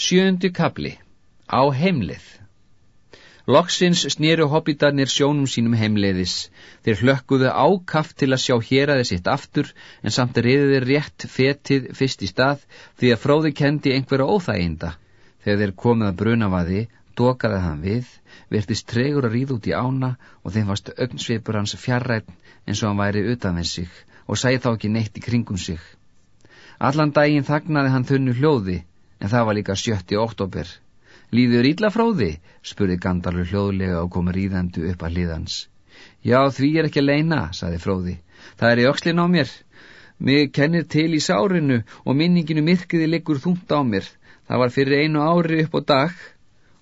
Sjöndi kapli Á heimlið Loksins snýru hobbitarnir sjónum sínum heimleiðis. Þeir hlökkuðu ákaft til að sjá hér aðeins sitt aftur en samt reyði þeir rétt fetið fyrst í stað því að fróði kendi einhverja óþæginda. Þegar þeir komið að brunavaði, dokaði hann við, verðist tregur að ríða út í ána og þeim fast ögnsveipur hans fjarrætt eins og hann væri utan með sig og sæði þá ekki neitt í kringum sig. Allan daginn þagnaði hann þunnu hljóði en það var líka sjötti oktober. Líður ítla frá því? spurði Gandalfur hljóðlega og kom ríðandu upp að hliðans. Já, því er ekki að leina, saði fróði. Það er í öxlin á mér. Mig kennir til í sárinu og minninginu myrkiði liggur þúnt á mér. Það var fyrir einu ári upp á dag.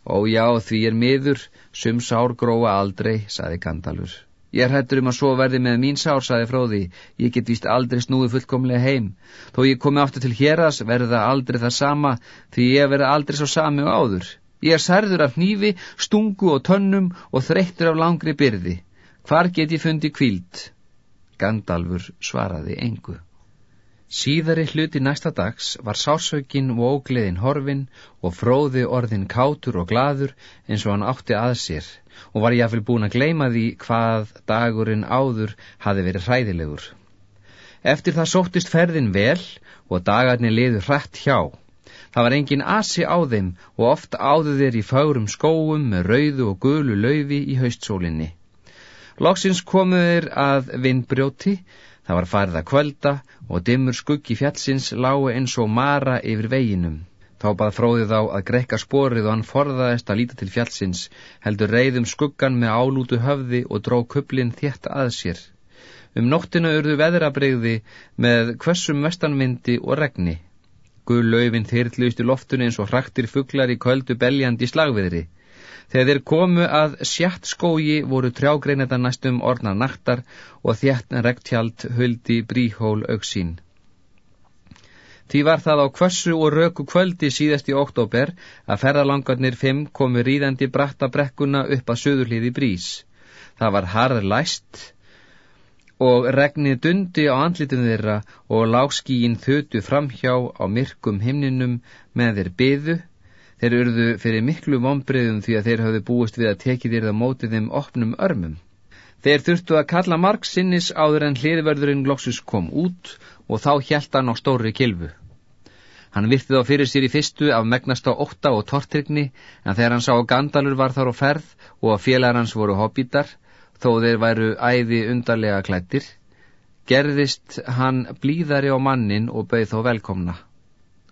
Ó já, því er miður, sum sár gróa aldrei, saði Gandalfur. Ég hættur um að svo verði með mín sár, saði fróði. Ég get vist aldrei snúið fullkomlega heim. Þó ég komi aftur til héras, verði það aldrei það sama, því ég verði aldrei svo sami og áður. Ég er særður af hnífi, stungu og tönnum og þreyttur af langri byrði. Hvar get ég fundi kvíld? Gandalfur svaraði engu. Síðari hluti næsta dags var sásaukin og ógleðin horfin og fróði orðin kátur og gladur eins og hann átti að sér og var jáfnvel búin að gleima því hvað dagurinn áður hafi verið hræðilegur. Eftir það sóttist ferðin vel og dagarnir liður hrætt hjá. Það var engin asi á þeim og oft áðu þeir í fárum skóum með rauðu og gulu laufi í haustsólinni. Lóksins komuður að vindbrjóti Það var farið að kvölda og dimmur skuggi fjallsins lágu eins og mara yfir veginum. Þá bað fróðið á að grekka sporið og hann forðaðist að líta til fjallsins, heldur reyðum skuggan með álútu höfði og dró kuplinn þétt að sér. Um nóttinu urðu veðrabreyði með kvössum vestanvindi og regni. Guð laufin þyrrlust í loftunni eins og hraktir fugglar í köldu beljandi slagviðri. Þegar þeir komu að sjatt skógi voru trjágreineta næstum orna naktar og þjættn rektjald huldi bríhól auksín. Því var það á kvössu og röku kvöldi síðast í oktober að ferralangarnir fimm komu ríðandi bratta brekkuna upp að söðurliði brís. Það var harð læst og regnið dundi á andlitum þeirra og láskíin þötu framhjá á myrkum himninum með þeir byðu Þeir urðu fyrir miklu vonbreyðum því að þeir hafðu búist við að tekið þér það mótið þeim opnum örmum. Þeir þurftu að kalla marg sinnis áður en hliðverðurinn Glóksus kom út og þá hjælt hann á stóri kilvu. Hann virti þá fyrir sér í fyrstu af megnast á ótta og tortrygni en þegar hann sá að Gandalur var þar á ferð og að félagar hans voru hobbitar þó þeir væru æði undarlega klættir, gerðist hann blíðari á mannin og bauð þó velkomna.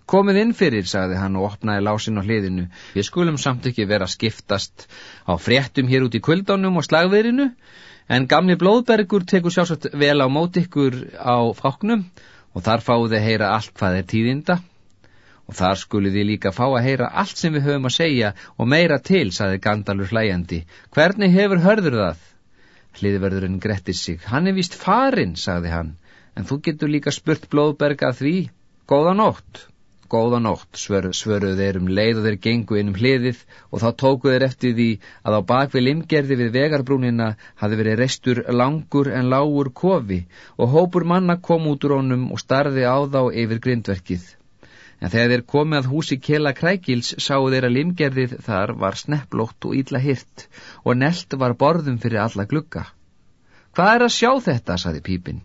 Komið inn fyrir, sagði hann og opnaði lásin á hliðinu. Við skulum samt ekki vera skiptast á fréttum hér út í kvöldánum og slagverinu, en gamni blóðbergur tekur sjálfsagt vel á mót ykkur á fáknum og þar fáðu þið heyra allt hvað er tíðinda. Og þar skulu þið líka fá að heyra allt sem við höfum að segja og meira til, sagði Gandalur hlæjandi. Hvernig hefur hörður það? Hliðverðurinn grettir sig. Hann er vist farinn, sagði hann, en þú getur líka spurt blóðberga því. Góða nótt. Góða nótt, svör, svöruðu þeir um leið og þeir gengu inn um hliðið og þá tókuðu þeir eftir því að á bakvið limgerði við vegarbrúnina hafi verið restur langur en lágur kofi og hópur manna kom út úr honum og starði á þá yfir grindverkið. En þegar þeir komið að húsi Kjela Krækils sáu þeir að limgerðið þar var snepplótt og ítla hirt og nelt var borðum fyrir alla glugga. Hvað er að sjá þetta, saði Pípin.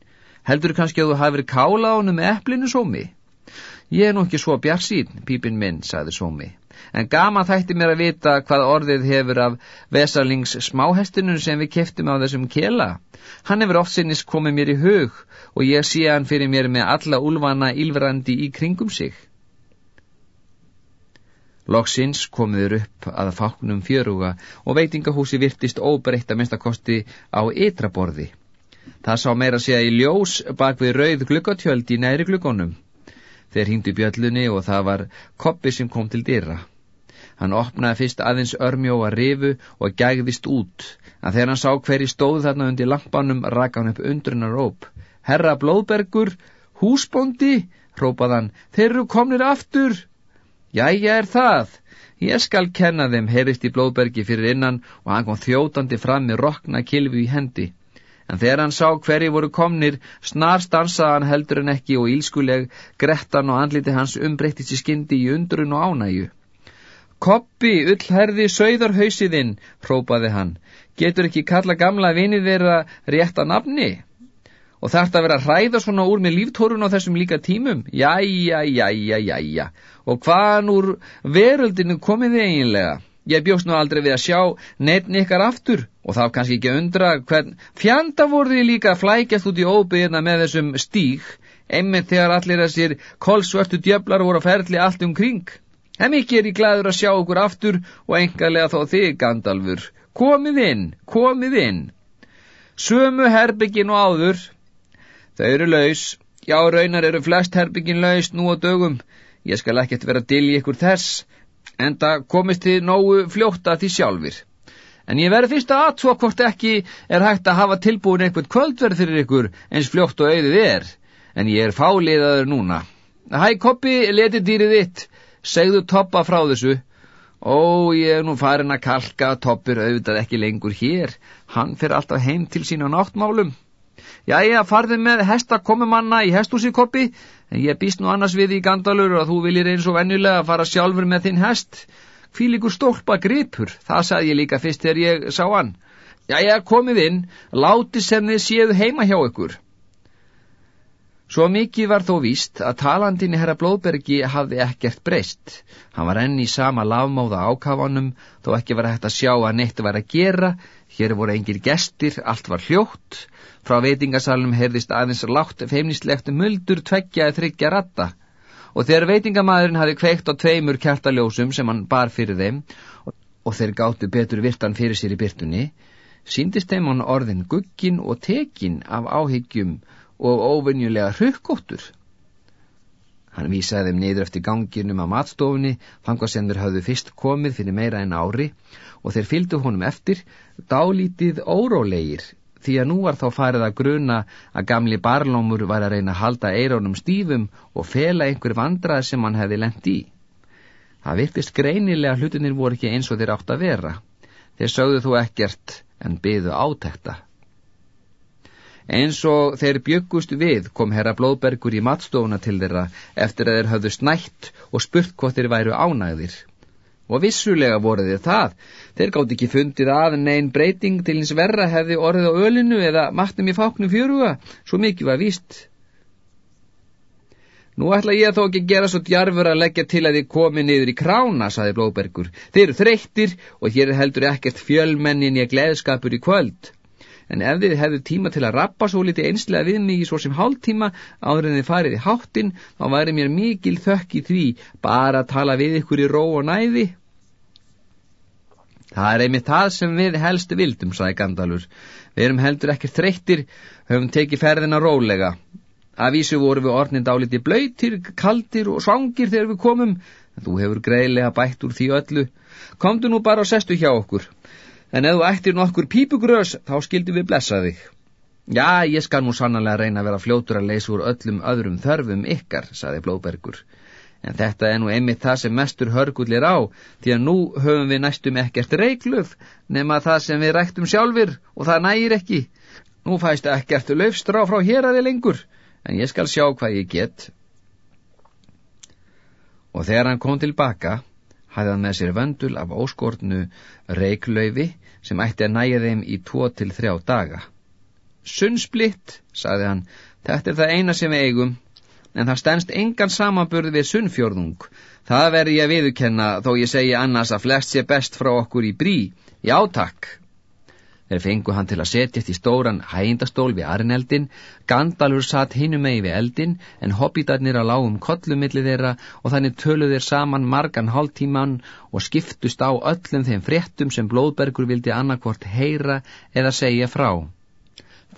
Heldur kannski að þú hafi verið kála hennu með eplinu sómi? Ég er nú ekki svo bjart sín, pípin minn, saði Sómi. En gama þætti mér að vita hvað orðið hefur af Vesalings smáhestunum sem við keftum á þessum kela. Hann hefur oft sinnist komið mér í hug og ég sé hann fyrir mér með alla úlvana ílverandi í kringum sig. Loksins komiður upp að fáknum fjöruga og veitingahúsi virtist óbreytt að minnstakosti á ytraborði. Það sá meira segja í ljós bak við rauð glukkatjöld í næri glukkonum. Þeir hingdu bjöllunni og það var koppi sem kom til dyrra. Hann opnaði fyrst aðeins örmjóa rifu og gægðist út, en þegar hann sá hverji stóð þarna undir lampanum raka hann upp undrunar róp. Herra Blóðbergur, húsbóndi, rópað hann, þeir eru komnir aftur. Jæja er það, ég skal kenna þeim, heyrist í Blóðbergi fyrir innan og hann kom þjótandi fram með rokna kilfu í hendi. En þegar hann sá hverji voru komnir, snar stansaði hann heldur en ekki og ílskuleg, grettan og andliti hans umbreyttist í skyndi í undrun og ánægu. Koppi, ullherði, sögðarhausiðinn, hrópaði hann, getur ekki kalla gamla vinið vera rétt að nafni? Og það að vera að hræða svona úr með líftórun á þessum líka tímum? Jæja, jæja, jæja. Og hvaðan úr veröldinu komið þið eiginlega? Ég bjóst nú aldrei við að sjá neittn ykkar aftur og þá kannski ekki undra hvern fjanda voru þið líka að flækjast út í óbyggina með þessum stík, einmitt þegar allir þessir kolsvörtu djöflar voru að ferli allt um kring. En mikið er ég glæður að sjá okkur aftur og engarlega þó þig, Gandalfur. Komið inn, komið inn. Sömu herbyggin og áður, Þau eru laus, já raunar eru flest herbyggin laus nú á dögum, ég skal ekkert vera til í ykkur þess, en það komist þið nógu fljóta því sjálfur. En ég verði fyrst að aðtúa hvort ekki er hægt að hafa tilbúin eitthvað kvöldverð fyrir ykkur eins fljótt og auðið er, en ég er fáliðaður núna. Hæ koppi, leti dýrið þitt, segðu toppa frá þessu. Ó, ég er nú farin að kalka, toppir auðvitað ekki lengur hér, hann fyrir alltaf heim til sín á náttmálum. Jæja, farðu með hesta komumanna í hestúsikoppi, en ég býst nú annars við í gandalur að þú viljir eins og vennulega fara sjálfur með þinn hest. Hvílikur stólpa gripur, það sagði ég líka fyrst þegar ég sá hann. Jæja, komið inn, láti sem þið séu heima hjá ykkur. Svo mikið var þó víst að talandin í herra Blóðbergi hafði ekkert breyst. Hann var enn í sama lafmáða ákafanum, þó ekki var hægt að sjá að neitt var að gera, hér voru engir gestir, allt var hljótt, Frá veitingasalunum heyrðist aðeins látt feimnislegt muldur tveggja eða þryggja ratta og þegar veitingamæðurinn hafi kveikt á tveimur kjartaljósum sem hann bar fyrir þeim og þeir gáttu betur virtan fyrir sér í byrtunni, síndist þeim hann orðin guggin og tekin af áhyggjum og óvinnjulega hrukkóttur. Hann vísaði þeim niður eftir ganginum á matstofunni, fangvað sem þeir hafðu fyrst komið fyrir meira en ári og þeir fylgdu honum eftir, dálítið órólegir því að nú var þá farið að gruna að gamli barlómur var að reyna að halda eirónum stífum og fela einhver vandrað sem hann hefði lendt í. Það virtist greinilega hlutinir voru ekki eins og þeir átt að vera. Þeir sögðu þú ekkert en byðu átækta. Eins og þeir bjöggust við kom herra Blóðbergur í matstofuna til þeirra eftir að þeir höfðu snætt og spurt hvort þeir væru ánægðir. Og vissulega voru þið það. Þeir gátt ekki fundið að neinn breyting til hins verra hefði orðið á ölinu eða matnum í fáknum fjöruga. Svo mikið var víst. Nú ætla ég þó ekki að gera svo djarfur að leggja til að þið komi niður í krána, saði Blóbergur. Þeir eru þreyttir og hér heldur ekkert fjölmennin í að gleðskapur í kvöld en ef þið hefðu tíma til að rappa svo litið einslega við mig í svo sem hálftíma áður en þið farið í háttin, þá væri mér mikil þökk í því bara að tala við ykkur í ró og næði. Það er einmitt það sem við helst vildum, sagði Gandalfur. Við erum heldur ekki þreyttir, höfum tekið ferðina rólega. Af vísu voru við orðnind áliti blöytir, kaldir og svangir þegar við komum, þú hefur greiðlega bætt úr því öllu. Komdu nú bara og sestu hjá okkur. En ef þú ættir nokkur pípugrös, þá skildum við blessa þig. Já, ég skal nú sannlega reyna að vera fljótur að leysa úr öllum öðrum þörfum ykkar, sagði Blóbergur. En þetta er nú einmitt það sem mestur hörgullir á, því að nú höfum við næstum ekkert reiklöf, nema það sem við ræktum sjálfur, og það nægir ekki. Nú fæst ekkert löfstrá frá hér að þið lengur, en ég skal sjá hvað ég get. Og þegar hann kom tilbaka, hafði hann með sér vöndul af óskortnu reiklöfi sem ætti að næja þeim í tvo til þrjá daga. Sunnsplitt, sagði hann, þetta er það eina sem við eigum, en það stennst engan samanburð við sunnfjörðung. Það verði ég að viðkenna þó ég segi annars að flest sé best frá okkur í brí. Já, takk. Þeir fengu hann til að setjast í stóran hægindastól við Arneldin, Gandalfur satt hinum megi við eldin, en hobbitarnir að lágum kollumilli þeirra og þannig töluð þeir saman margan hálftíman og skiptust á öllum þeim fréttum sem Blóðbergur vildi annarkvort heyra eða segja frá.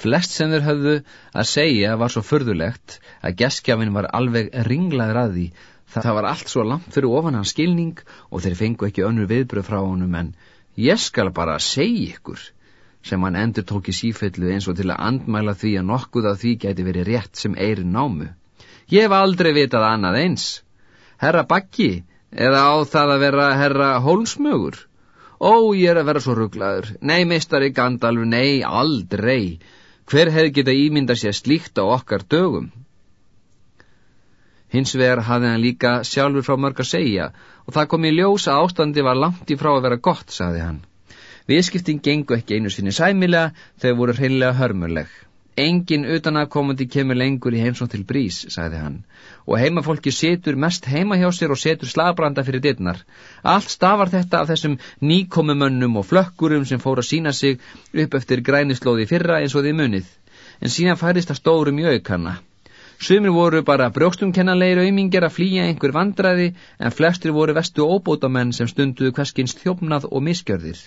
Flest sem þeir höfðu að segja var svo förðulegt að geskjafin var alveg ringlaður að því. Það var allt svo langt fyrir ofan hans skilning og þeir fengu ekki önnur viðbröð frá honum en ég skal bara segja ykkur sem hann endur tók í sífellu eins og til að andmæla því að nokkuð af því gæti verið rétt sem eirin námu. Ég hef aldrei vitað annað eins. Herra Bakki eða á það að vera herra Hólsmögur? Ó, ég er að vera svo rugglaður. Nei, mistari Gandalf, nei, aldrei. Hver hefði geta ímynda sér slíkt á okkar dögum? Hins vegar hafði hann líka sjálfur frá mörg að segja og það kom í ljós að ástandi var langt í frá að vera gott, sagði hann. Viðskipting gengu ekki einu sinni sæmilega, þau voru hreinlega hörmuleg. Engin utanakomandi kemur lengur í heimsón til brís, sagði hann, og heimafólki setur mest heima hjá sér og setur slagbranda fyrir dittnar. Allt stafar þetta af þessum nýkomumönnum og flökkurum sem fóru að sína sig upp eftir grænislóði fyrra eins og því munið, en síðan færist að stórum í aukanna. Sumir voru bara brjókstumkennanleir auðmingir að flýja einhver vandraði, en flestir voru vestu óbótamenn sem stunduðu hverskins þjófnað og miskjörðir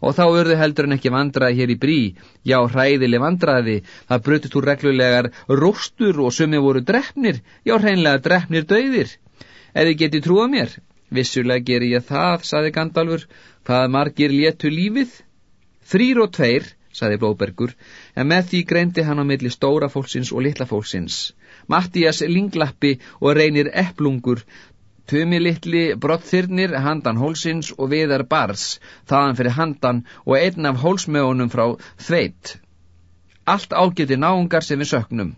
og þá urðu heldur en ekki vandraði hér í brí, já hræðileg vandraði, það brutist úr reglulegar róstur og sumi voru drefnir, já hreinlega drefnir döðir. Eða geti trúa mér? Vissulega ger ég það, saði Gandalfur, hvað margir léttu lífið? Þrýr og tveir, saði Blóbergur, en með því greindi hann á milli stóra fólksins og litla fólksins. Mattías Linglappi og reynir Eplungur Tumi litli brottþyrnir handan hólsins og viðar bars, þaðan fyrir handan og einn af hólsmögunum frá þveit. Allt ágæti náungar sem við söknum,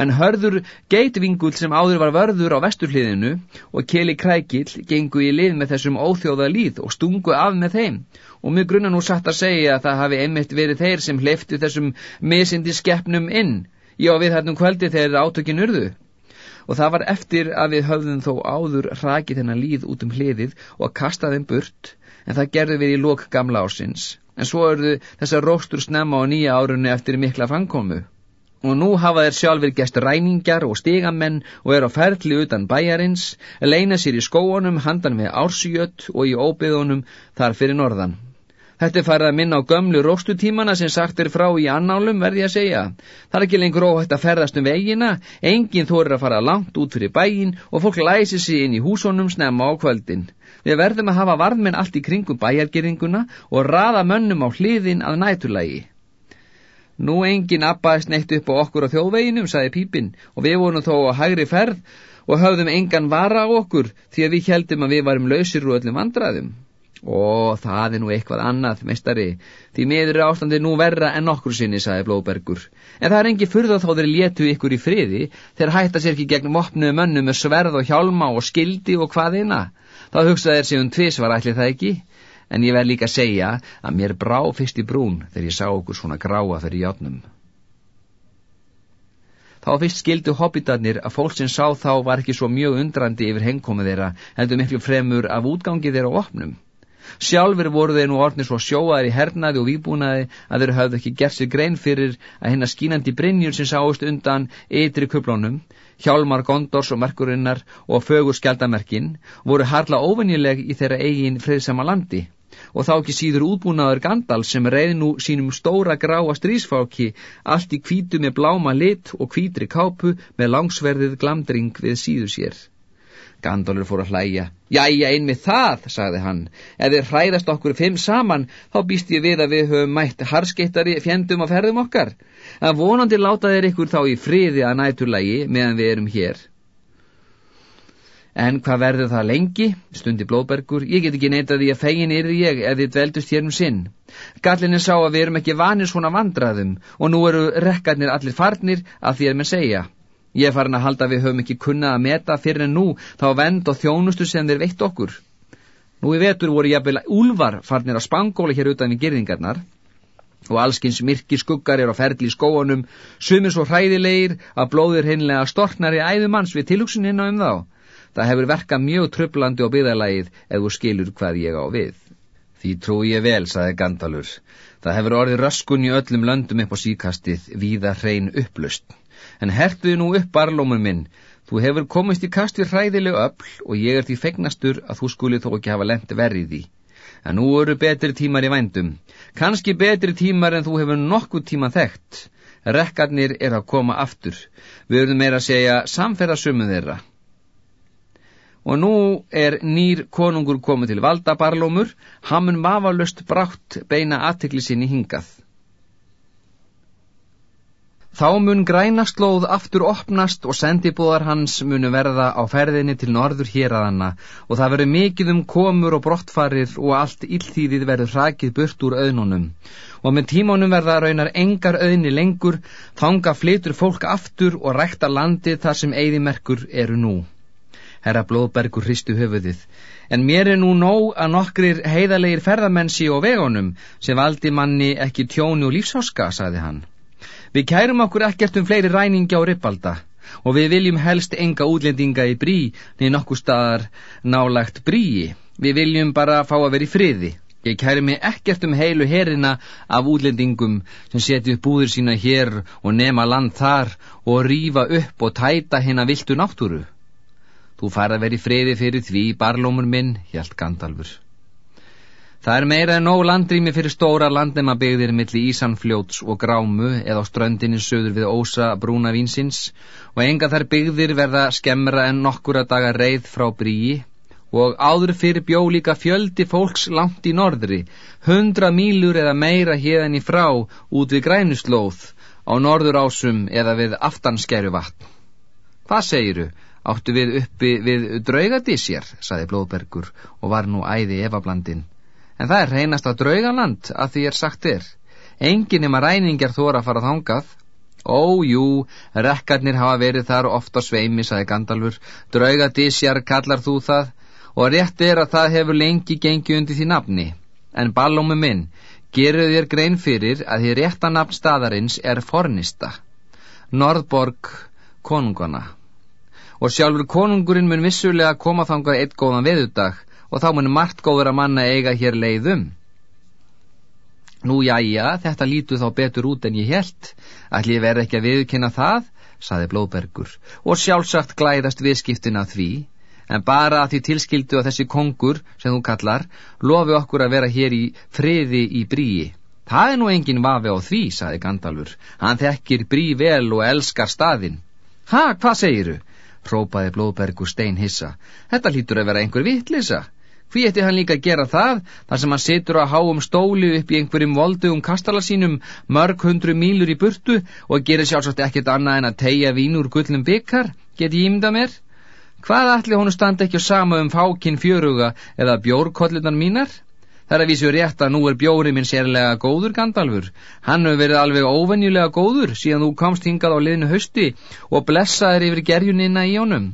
en hörður geitvingull sem áður var vörður á vesturliðinu og keli krækill gengu í lið með þessum óþjóða líð og stungu af með þeim. Og mjög grunna nú satt að segja að það hafi einmitt verið þeir sem hleyftu þessum misindi skeppnum inn, já við hættum kvöldi þegar átökin urðu og það var eftir að við höfðum þó áður rakið þennan líð út um hliðið og að kasta þeim burt, en það gerðu við í lók gamla ásins. En svo örðu þessar róstur snemma á nýja árunni eftir mikla fangkomu. Og nú hafa þeir sjálfur gest ræningar og stigamenn og er á ferli utan bæjarins, leina sér í skóunum handan við ársjöt og í óbyðunum þar fyrir norðan. Þetta er farið að minna á gömlu róstutímana sem sagt er frá í annálum verði að segja. Það er ekki lengur óhætt að ferðast um vegina, enginn þorir að fara langt út fyrir bæin og fólk læsi sig inn í húsónum snemma á kvöldin. Við verðum að hafa varðmenn allt í kringum bæjargeringuna og raða mönnum á hliðin að nætulagi. Nú enginn abbaðist neitt upp á okkur á þjóðveginum, saði Pípinn, og við vorum þó á hægri ferð og höfðum engan vara á okkur því að við heldum að við varum lausir úr öllum vandraðum. Og það er nú eitthvað annað, meistari, því miður er ástandið nú verra en nokkur sinni, saði Blóbergur. En það er engi fyrða þó þeir létu ykkur í friði, þeir hætta sér ekki gegn opnuðu mönnu með sverð og hjálma og skildi og hvað eina. Þá hugsaði þeir sig um tvis var ætlið það ekki, en ég verð líka að segja að mér brá fyrst í brún þegar ég sá okkur svona gráa fyrir játnum. Þá fyrst skildu hobbitarnir að fólk sem sá þá var ekki svo mjög undrandi yfir hengkomið þeirra, heldur miklu fremur af útgangi þeirra opnum. Sjálfur voru þeir nú orðnir svo sjóaðir í hernaði og výbúnaði að þeir hafði ekki gert sér grein fyrir að hennar skínandi brinnjur sem sáist undan ytri kuplónum, hjálmar gondors og merkurinnar og fögur skjaldamerkin voru harla ofinnileg í þeirra eigin friðsama landi og þá ekki síður útbúnaður Gandal sem reyði nú sínum stóra gráa strísfáki allt í kvítu með bláma lit og kvítri kápu með langsverðið glamdring við síðu sér. Gandalfur fór að hlæja. Jæja, einmið það, sagði hann. Ef þið hræðast okkur fimm saman, þá býst ég við að við höfum mætt harskeittari fjendum á ferðum okkar. Að vonandi láta þeir ykkur þá í friði að næturlægi meðan við erum hér. En hvað verður það lengi? Stundi Blóbergur. Ég get ekki neyta því að fegin yrði ég ef þið dveldust hér um sinn. Gallinin sá að við erum ekki vanir svona vandraðum og nú eru rekkarnir allir farnir að því að mér segja. Ég er farin að halda að við höfum ekki kunnað að meta fyrir en nú þá vend og þjónustu sem þeir veitt okkur. Nú í vetur voru jafnvel úlvar farnir á spangóli hér utan við gerðingarnar og allskins myrkir skuggar er á ferli í skóanum, sumir svo hræðilegir að blóðir hinnlega storknar í æðumanns við tilhugsunina um þá. Það hefur verkað mjög tröflandi og byðalægið ef þú skilur hvað ég á við. Því trú ég vel, saði Gandalur. Það hefur orðið raskun í öllum löndum upp á síkastið, víða hrein upplust en hertuði nú upp barlómur minn, þú hefur komist í kast við hræðilegu öll og ég er því fegnastur að þú skuli þó ekki hafa lemt verið því. En nú eru betri tímar í vændum, kannski betri tímar en þú hefur nokkuð tíma þekkt. Rekkarnir er að koma aftur, við erum meira að segja samferðasumum þeirra. Og nú er nýr konungur komið til valda barlómur, hann mun vafalust brátt beina aðtekli sinni hingað. Þá mun grænaslóð aftur opnast og sendibúðar hans munu verða á ferðinni til norður héræðanna og það verður mikið um komur og brottfarir og allt illþýðið verður hrakið burt úr auðnunum. Og með tímónum verða raunar engar auðni lengur, þanga flytur fólk aftur og rækta landið þar sem eigðimerkur eru nú. Herra Blóðbergur hristu höfuðið. En mér er nú nóg að nokkrir heiðalegir ferðamensi og vegunum sem valdi manni ekki tjónu og lífsáska, saði hann. Við kærum okkur ekkert um fleiri ræningi á rippalda og við viljum helst enga útlendinga í brí niður nokkur staðar nálagt bríi. Við viljum bara fá að vera í friði. Ég kæri mig ekkert um heilu herina af útlendingum sem seti upp búður sína hér og nema land þar og rýfa upp og tæta hinn að viltu náttúru. Þú fær að vera í friði fyrir því, barlómur minn, hjælt Gandalfur. Það er meira en nóg landrými fyrir stóra landnemabegðir millir Ísanfljóts og Grámu eða á ströndinni söður við Ósa brúna vínsins og enga þær bygðir verða skemmra en nokkura daga reið frá bríi og áður fyrir bjó líka fjöldi fólks langt í norðri, hundra mílur eða meira hérðan í frá út við grænuslóð, á norður ásum eða við aftanskeru vatn. Hvað segiru? Áttu við uppi við draugadísjar, saði Blóðbergur og var nú æði efablandin. En það er reynast að draugaland að því er sagt er. Engin nema ræningar þóra að fara þangað. Ó, jú, rekkarnir hafa verið þar ofta sveimi, saði Gandalfur. Draugadísjar kallar þú það? og rétt er að það hefur lengi gengið undir því nafni, en ballómi minn, gerur þér grein fyrir að því rétta nafn staðarins er fornista, Norðborg konungana. Og sjálfur konungurinn mun vissulega koma þangar eitt góðan veðudag og þá mun margt góður að manna eiga hér leiðum. Nú jæja, þetta lítu þá betur út en ég held, allir verð ekki að viðkynna það, saði Blóðbergur, og sjálfsagt glæðast viðskiptin að því, en bara að því tilskildu að þessi kongur, sem þú kallar, lofi okkur að vera hér í friði í bríi. Það er nú engin vafi á því, saði Gandalfur. Hann þekkir brí vel og elskar staðin. Ha, hvað segiru? Rópaði Blóðbergur stein hissa. Þetta lítur að vera einhver vittlisa. Hví ætti hann líka að gera það, þar sem hann situr að há um stóli upp í einhverjum voldugum kastala sínum mörg hundru mílur í burtu og gerir sjálfsagt ekkert annað en að tegja vín úr gullnum byggar? Geti ímda mér? Hvað ætli honu standa ekki á sama um fákinn fjöruga eða bjórkollunar mínar? Það er að vísu rétt að nú er bjóri minn sérlega góður Gandalfur. Hann hefur verið alveg óvenjulega góður síðan þú komst hingað á liðinu hösti og blessaður yfir gerjunina í honum.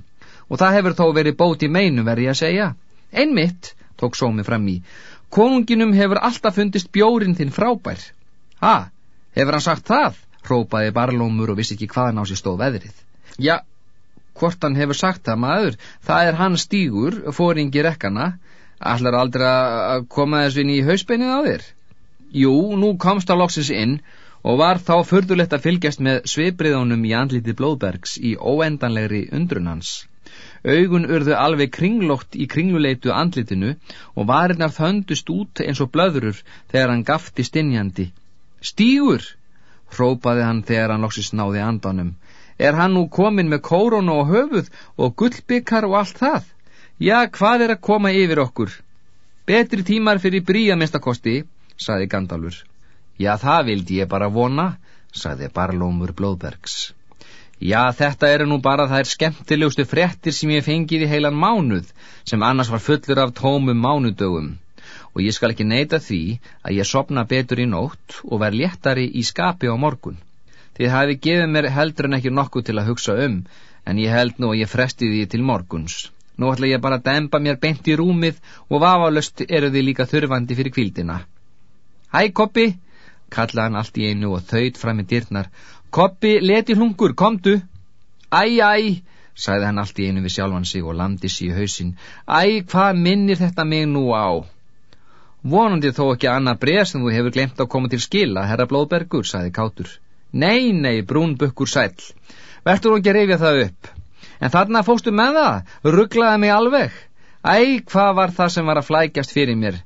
Og það hefur þó verið bót í meinu verði að segja. Einmitt, tók sómi fram í, konunginum hefur alltaf fundist bjórin þinn frábær. Ha, hefur hann sagt það? Rópaði barlómur og vissi ekki hvaðan á sér stóð veðrið. Já, hvort hann hefur sagt það maður, það er hann stígur, fóringi rekkana, allar aldrei að koma þessu inn í hauspeinið á þér. Jú, nú komst á loksins inn og var þá förðulegt að fylgjast með svipriðunum í andliti Blóðbergs í óendanlegri undrunans. Augun urðu alveg kringlótt í kringluleitu andlitinu og varinnar þöndust út eins og blöðurur þegar hann gafti stinjandi. Stígur! hrópaði hann þegar hann loksins náði andanum Er hann nú komin með kórun og höfuð og gullbyggar og allt það? Já, hvað er að koma yfir okkur? Betri tímar fyrir bríja minnstakosti, saði Gandalfur. Já, það vildi ég bara vona, saði Barlómur Blóðbergs. Já, þetta eru nú bara þær skemmtilegustu frettir sem ég fengið í heilan mánuð, sem annars var fullur af tómum mánudögum. Og ég skal ekki neyta því að ég sopna betur í nótt og verð léttari í skapi á morgun. Þið hafi gefið mér heldur en ekki nokkuð til að hugsa um, en ég held nú að ég fresti því til morguns. Nú ætla ég bara að dempa mér beint í rúmið og vafalöst eru þið líka þurfandi fyrir kvildina. Hæ, Koppi, kallaði hann allt í einu og þauðt fram í dyrnar. Koppi, leti hlungur, komdu. Æ, æ, sagði hann allt í einu við sjálfan sig og landi sig í hausin. Æ, hvað minnir þetta mig nú á? Vonandi þó ekki annað bregð sem þú hefur glemt að koma til skila, herra Blóðbergur, sagði Kátur. Nei, nei, brúnbukkur sæl. Vertur þú ekki að reyfja það upp? En þarna fóstu með það, rugglaði mig alveg. Æ, hvað var það sem var að flækjast fyrir mér?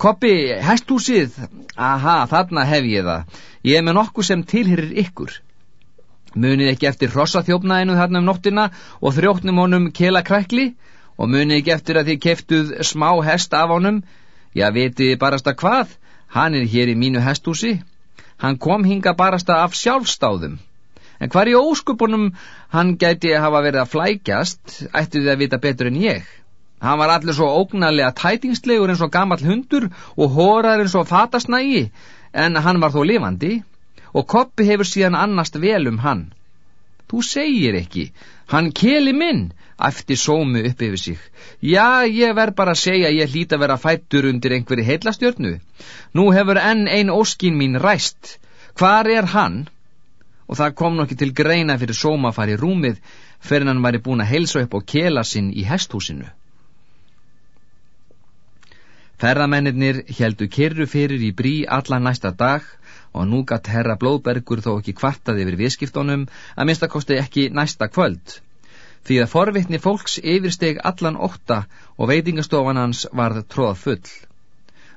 Koppi, hestúsið. Aha, þarna hef ég það. Ég er með nokkuð sem tilhyrir ykkur. Munið ekki eftir hrossaþjófnaðinu þarna um nóttina og þrjóknum honum kela krækli og munið ekki eftir að þið keftuð smá hest af honum. Já, vitið barasta hvað, hann er hér í mínu hestúsi. Hann kom hinga barasta af sjálfstáðum. En hvar í óskupunum hann gæti hafa verið að flækjast, ættu þið að vita betur en ég. Hann var allir svo ógnarlega tætingslegur eins og gammal hundur og hórar eins og fatasnægi, en hann var þó lifandi, og Koppi hefur síðan annast vel um hann. Þú segir ekki, hann keli minn, æfti sómu upp yfir sig. Já, ég verð bara að segja ég hlýta að vera fættur undir einhverju heilastjörnu. Nú hefur enn ein óskin mín ræst. Hvar er hann? Og það kom nokkið til greina fyrir sóma að fara í rúmið fyrir hann væri búin að heilsa upp á kela sinn í hesthúsinu. Ferðamennir heldu kyrru fyrir í brí allan næsta dag og nú gatt herra Blóðbergur þó ekki kvartað yfir viðskiptunum að minnstakosti ekki næsta kvöld því að forvittni fólks yfirsteg allan ótta og veitingastofan hans varð tróð full.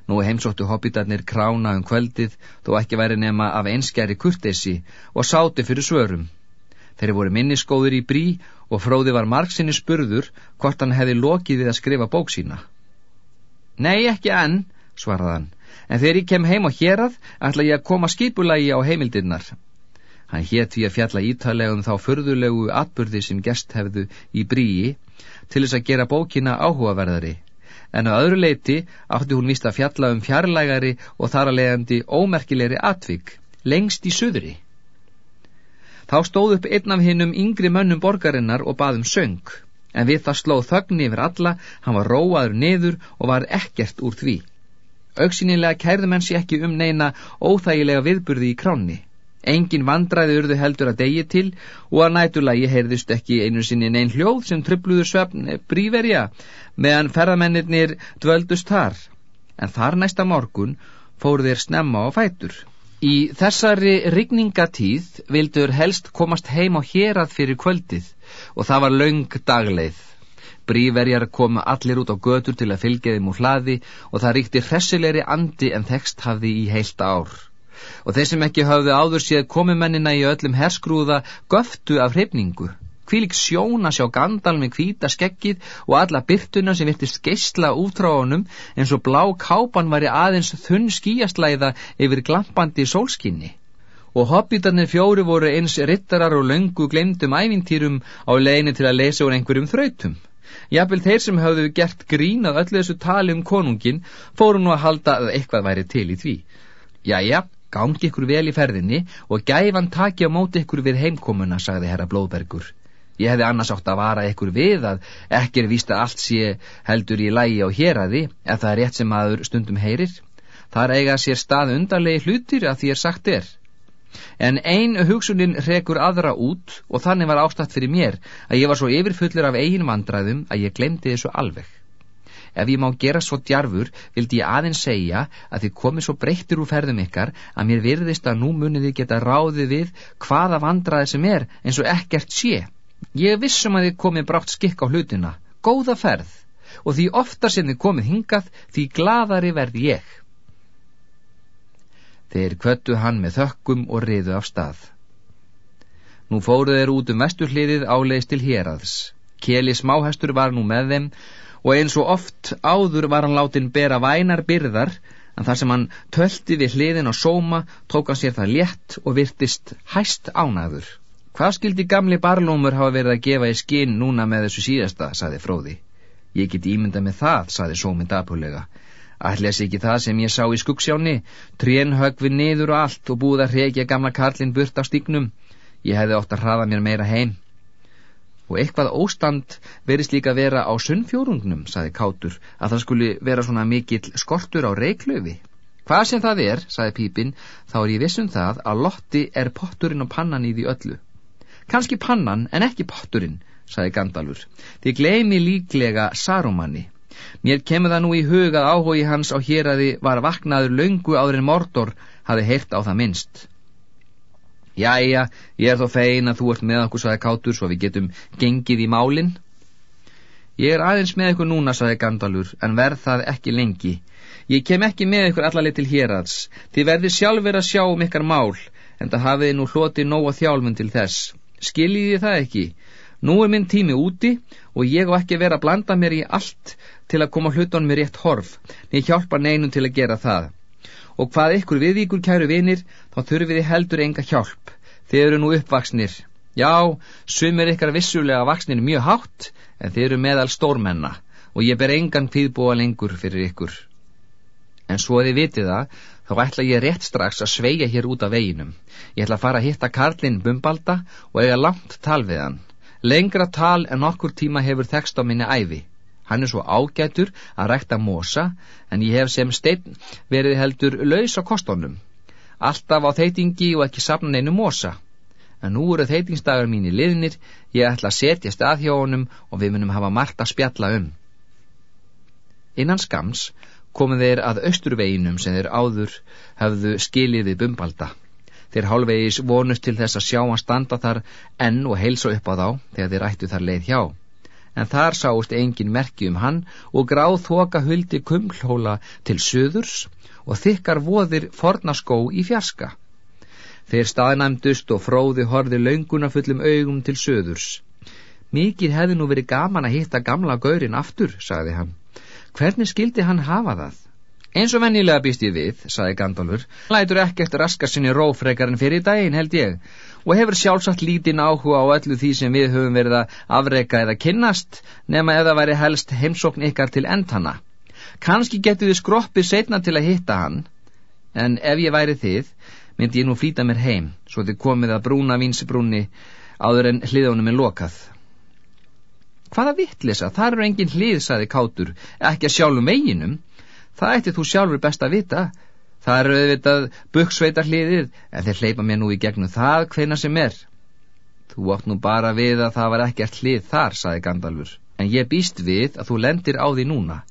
Nú heimsóttu hobbitarnir krána um kvöldið þó ekki væri nema af einskjæri kurtesi og sáti fyrir svörum. Þeir voru minniskóður í brí og fróði var margsinni spurður hvort hann hefði lokið við að skrifa bók sína. Nei, ekki enn, svaraðan, en þegar ég kem heim á hérað ætla ég að koma skipulagi á heimildinnar. Hann hétt því að fjalla ítalegum þá förðulegu atbyrði sem gest hefðu í bríi til þess að gera bókina áhugaverðari, en á öðru leiti átti hún vist að fjalla um fjarlægari og þar að leiðandi ómerkilegri atvik, lengst í suðri. Þá stóð upp einn af hinnum yngri mönnum borgarinnar og baðum söng, en við það slóð þögn yfir alla, hann var róaður niður og var ekkert úr því. Auksinilega kærðu menn sér ekki um neina óþægilega viðburði í kránni. Engin vandræði urðu heldur að degi til og að nætulagi heyrðust ekki einu sinni neinn hljóð sem trubluður svefn bríverja meðan ferðamennir dvöldust þar. En þar næsta morgun fóru þeir snemma á fætur. Í þessari rigningatíð vildur helst komast heim á hérað fyrir kvöldið og það var laung dagleið. Bríverjar komu allir út á götur til að fylgja þeim úr hlaði og það ríkti hressilegri andi en þekst hafði í heilt ár. Og þeir sem ekki hafði áður séð komumennina í öllum herskrúða göftu af hrifningu. Kvílik sjón að sjá gandal með kvíta skeggið og alla byrtuna sem virtist geysla út frá honum eins og blá kápan væri aðeins þunn skíjastlæða yfir glampandi sólskinni og hobbitarnir fjóri voru eins rittarar og löngu glemdum ævintýrum á leginu til að lesa úr einhverjum þrautum. Jafnvel þeir sem hafðu gert grín að öllu þessu tali um konungin fóru nú að halda að eitthvað væri til í því. Jæja, gangi ykkur vel í ferðinni og gæfan taki á móti ykkur við heimkomuna, sagði herra Blóðbergur. Ég hefði annars átt að vara ykkur við að ekki er víst að allt sé heldur í lægi á héræði ef það er rétt sem aður stundum heyrir. Þar eiga sér stað undarlegi hlutir að því er sagt er. En ein hugsunin rekur aðra út og þannig var ástatt fyrir mér að ég var svo yfirfullur af eigin vandræðum að ég glemdi þessu alveg. Ef ég má gera svo djarfur vildi ég aðeins segja að þið komið svo breyttir úr ferðum ykkar að mér virðist að nú munið þið geta ráðið við hvaða vandræði sem er eins og ekkert sé. Ég vissum að þið komið brátt skikk á hlutina, góða ferð og því oftar sem þið komið hingað því gladari verð ég. Þeir kvöttu hann með þökkum og riðu af stað. Nú fóruð þeir út um vesturhliðið áleist til héraðs. Keli smáhestur var nú með þeim og eins og oft áður var hann látin bera vænar byrðar en þar sem hann tölti við hliðin á sóma tók hann sér það létt og virtist hæst ánaður. Hvað skildi gamli barlómur hafa verið að gefa í skinn núna með þessu síðasta, saði fróði. Ég get ímynda með það, saði sóminn dapulega. Ætles ekki það sem ég sá í skuggsjáni, trén högvi niður og allt og búið að hrekja gamla karlinn burt á stígnum. Ég hefði ótt að hraða mér meira heim. Og eitthvað óstand verist líka vera á sunnfjórungnum, saði Kátur, að það skuli vera svona mikill skortur á reiklöfi. Hvað sem það er, saði Pípinn, þá er ég vissum það að Lotti er potturinn og pannan í því öllu. Kanski pannan en ekki potturinn, saði Gandalfur. Þið gleymi líklega Sarumanni. Mér kemur það nú í hug að áhugi hans á héræði var vaknaður löngu áður en Mordor hafi heyrt á það minnst. Jæja, ég er þó fein að þú ert með okkur, saði Kátur, svo við getum gengið í málinn. Ég er aðeins með ykkur núna, saði Gandalfur, en verð það ekki lengi. Ég kem ekki með ykkur allarleið til héræðs. Þið verði sjálfur að sjá um ykkar mál, en það hafiði nú hlotið nóga þjálfun til þess. Skiljiði það ekki? Nú er minn tími úti og ég á ekki vera að blanda mér í allt til að koma hlutunum með rétt horf, niður hjálpa neinum til að gera það. Og hvað ykkur við ykkur kæru vinir, þá þurfið þið heldur enga hjálp. Þið eru nú uppvaksnir. Já, sumir ykkar vissulega vaksnir mjög hátt, en þið eru meðal stórmenna, og ég ber engan fýðbúa lengur fyrir ykkur. En svo þið vitið það, þá ætla ég rétt strax að sveia hér út af veginum. Ég ætla að fara að hitta Karlinn Bumbalda og eiga langt tal við hann. Lengra tal en okkur tíma hefur þekst á minni æfi. Hann er svo ágætur að rækta mosa, en ég hef sem stein verið heldur laus á kostónum. Alltaf á þeitingi og ekki sapna einu mosa. En nú eru þeitingstagar mín í liðnir, ég ætla að setja stað hjá honum og við munum hafa margt að spjalla um. Innan skams komu þeir að austurveginum sem þeir áður hafðu skilið við bumbalda. Þeir hálfvegis vonust til þess að sjá hann standa þar enn og heilsa upp á þá þegar þeir ættu þar leið hjá. En þar sáust engin merki um hann og gráð þoka huldi kumlhóla til söðurs og þykkar voðir fornaskó í fjarska. Þeir staðnæmdust og fróði horði launguna fullum augum til söðurs. Mikið hefði nú verið gaman að hitta gamla gaurin aftur, sagði hann. Hvernig skildi hann hafa það? Eins og vennilega býst ég við, saði Gandalfur, lætur ekkert raska sinni rófrekarinn fyrir daginn, held ég, og hefur sjálfsagt lítinn áhuga á öllu því sem við höfum verið að afreika eða kynnast, nema eða væri helst heimsókn ykkar til endhanna. Kanski getur þið skroppið setna til að hitta hann, en ef ég væri þið, myndi ég nú flýta mér heim, svo þið komið að brúna vinsbrúni áður en hliðunum er lokað. Hvaða vittlisa, þar eru engin hlið, saði Kátur, ekki að sjálfum veginum. Það ætti þú sjálfur best að vita. Það eru auðvitað buksveitar hliðið, en þeir hleypa mér nú í gegnum það hveina sem er. Þú átt nú bara við að það var ekkert hlið þar, saði Gandalfur, en ég býst við að þú lendir á því núna.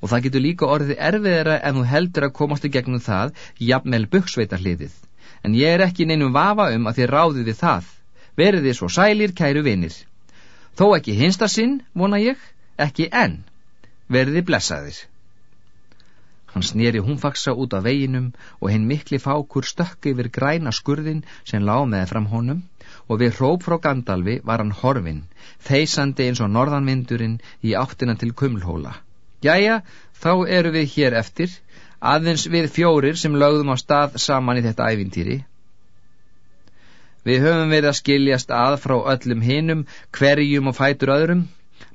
Og það getur líka orðið erfiðara en þú heldur að komast í gegnum það, jafnvel buksveitar hliðið. En ég er ekki neinum vafa um að þið ráðið við það. Verið þið svo sælir, kæru vinir. Þó ekki hinsta sinn, vona ég, ekki enn, verði blessaðir. Hann snýri húnfaksa út af veginum og hinn mikli fákur stökk yfir græna skurðin sem lág með fram honum og við hróp frá Gandalfi var hann horfin, þeisandi eins og norðanvindurinn í áttina til kumlhóla. Jæja, þá eru við hér eftir, aðeins við fjórir sem lögðum á stað saman í þetta ævintýri Við höfum verið að skiljast að frá öllum hinum, hverjum og fætur öðrum.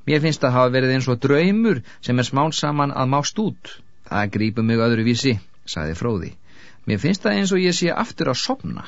Mér finnst að hafa verið eins og draumur sem er smán saman að mást út. Það grýpur mig öðru vísi, saði fróði. Mér finnst það eins og ég sé aftur að sopna.